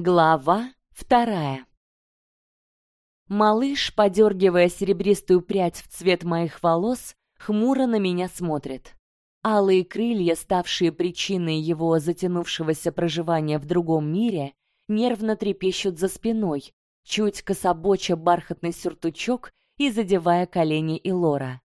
Глава вторая. Малыш, подергивая серебристую прядь в цвет моих волос, хмуро на меня смотрит. Алые крылья, ставшие причиной его затянувшегося проживания в другом мире, нервно трепещут за спиной, чуть кособоча бархатный сюртучок и задевая колени Илора.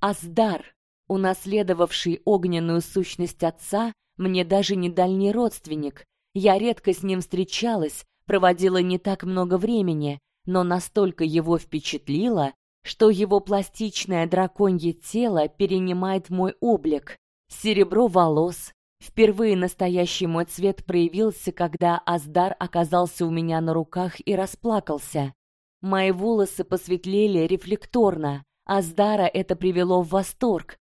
Аздар, унаследовавший огненную сущность отца, мне даже не дальний родственник, я редко с ним встречалась, проводила не так много времени, но настолько его впечатлило, что его пластичное драконье тело перенимает мой облик. Серебро волос. Впервые настоящий мой цвет проявился, когда Аздар оказался у меня на руках и расплакался. Мои волосы посветлели рефлекторно. Аздара это привело в восторг.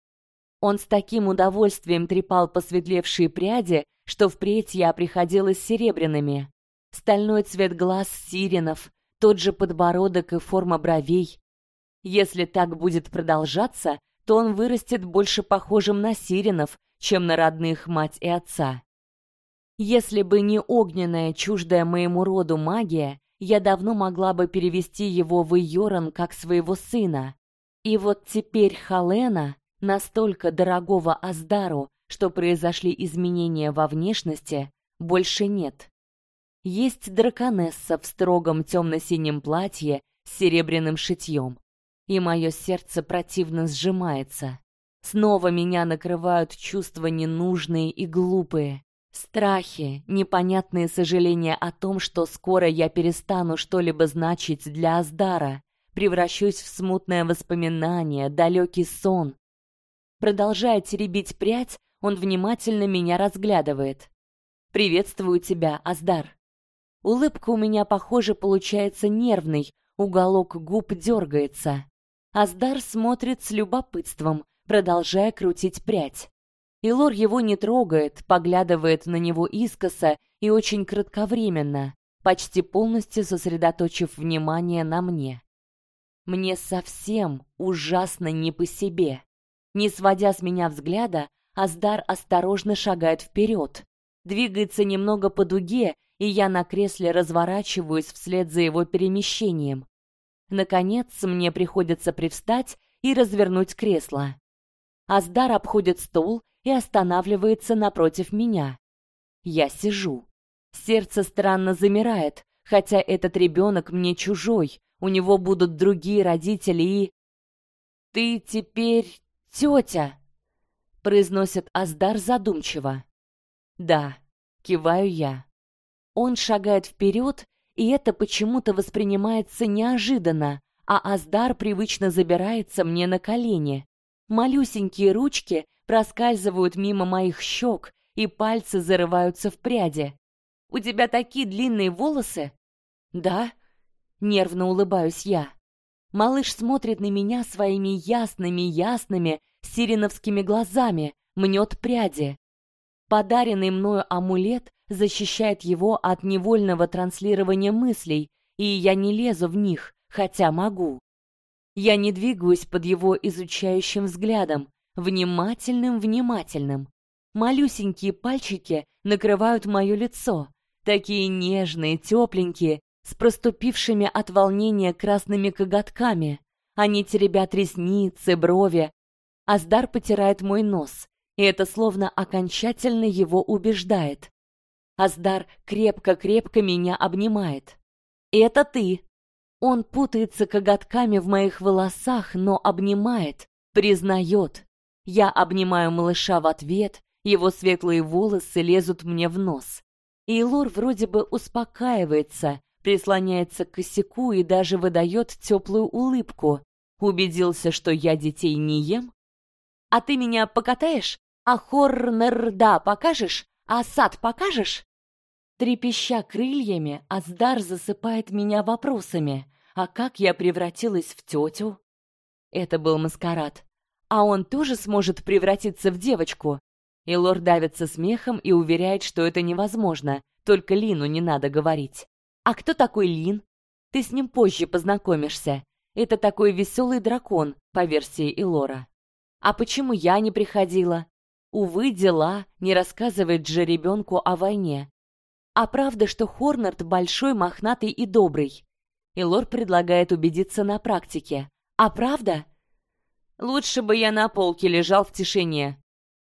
Он с таким удовольствием трепал посветлевшие пряди, что впредь я приходила с серебряными. Стальной цвет глаз сиренов, тот же подбородок и форма бровей. Если так будет продолжаться, то он вырастет больше похожим на сиренов, чем на родных мать и отца. Если бы не огненная, чуждая моему роду магия, я давно могла бы перевести его в Йоран как своего сына. И вот теперь Халена, настолько дорогого Аздару, что произошли изменения во внешности, больше нет. Есть драконесса в строгом темно-синем платье с серебряным шитьем, и мое сердце противно сжимается. Снова меня накрывают чувства ненужные и глупые, страхи, непонятные сожаления о том, что скоро я перестану что-либо значить для Аздара, превращусь в смутное воспоминание, далекий сон. Продолжая теребить прядь, он внимательно меня разглядывает. Приветствую тебя, Аздар. Улыбка у меня, похоже, получается нервной, уголок губ дергается. Аздар смотрит с любопытством, продолжая крутить прядь. Илор его не трогает, поглядывает на него искоса и очень кратковременно, почти полностью сосредоточив внимание на мне. Мне совсем ужасно не по себе. Не сводя с меня взгляда, Аздар осторожно шагает вперед, двигается немного по дуге, и я на кресле разворачиваюсь вслед за его перемещением. Наконец, мне приходится привстать и развернуть кресло. Аздар обходит стол и останавливается напротив меня. Я сижу. Сердце странно замирает, хотя этот ребенок мне чужой, у него будут другие родители и... «Ты теперь тетя!» Произносит Аздар задумчиво. Да, киваю я. Он шагает вперед, и это почему-то воспринимается неожиданно, а Аздар привычно забирается мне на колени. Малюсенькие ручки проскальзывают мимо моих щек, и пальцы зарываются в пряди. У тебя такие длинные волосы? Да, нервно улыбаюсь я. Малыш смотрит на меня своими ясными-ясными сиреновскими глазами, мнет пряди. Подаренный мною амулет защищает его от невольного транслирования мыслей, и я не лезу в них, хотя могу. Я не двигаюсь под его изучающим взглядом, внимательным-внимательным. Малюсенькие пальчики накрывают мое лицо, такие нежные, тепленькие, с проступившими от волнения красными коготками. Они теребят ресницы, брови, Аздар потирает мой нос, и это словно окончательно его убеждает. Аздар крепко-крепко меня обнимает. «Это ты!» Он путается коготками в моих волосах, но обнимает, признает. Я обнимаю малыша в ответ, его светлые волосы лезут мне в нос. И Лор вроде бы успокаивается, прислоняется к косяку и даже выдает теплую улыбку. Убедился, что я детей не ем? А ты меня покатаешь? А Хорнерда покажешь? А сад покажешь?» Трепеща крыльями, Аздар засыпает меня вопросами. А как я превратилась в тетю? Это был маскарад. А он тоже сможет превратиться в девочку? И лорд давится смехом и уверяет, что это невозможно, только Лину не надо говорить. А кто такой Лин? Ты с ним позже познакомишься. Это такой веселый дракон, по версии Илора. А почему я не приходила? Увы, дела, не рассказывает же ребенку о войне. А правда, что Хорнард большой, мохнатый и добрый? И Лор предлагает убедиться на практике. А правда? Лучше бы я на полке лежал в тишине.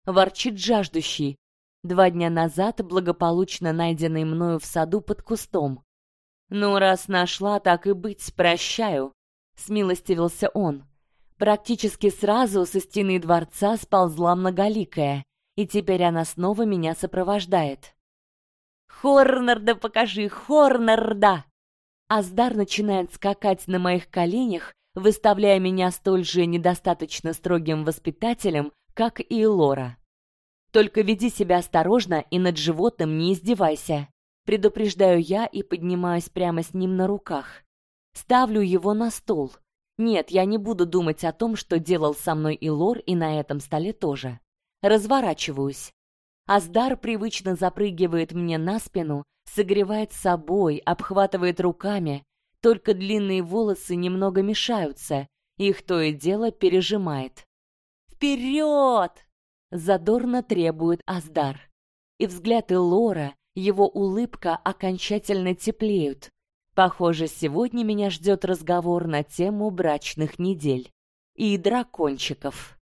Ворчит жаждущий. Два дня назад благополучно найденный мною в саду под кустом. Ну, раз нашла, так и быть, прощаю. Смилостивился он. Практически сразу со стены дворца сползла многоликая, и теперь она снова меня сопровождает. «Хорнарда покажи, Хорнарда!» Аздар начинает скакать на моих коленях, выставляя меня столь же недостаточно строгим воспитателем, как и Лора. Только веди себя осторожно и над животным не издевайся. Предупреждаю я и поднимаюсь прямо с ним на руках. Ставлю его на стол. Нет, я не буду думать о том, что делал со мной и Лор, и на этом столе тоже. Разворачиваюсь. Аздар привычно запрыгивает мне на спину, согревает собой, обхватывает руками, только длинные волосы немного мешаются, их то и дело пережимает. «Вперед!» — задорно требует Аздар. И взгляд Элора, его улыбка окончательно теплеют. Похоже, сегодня меня ждет разговор на тему брачных недель и дракончиков.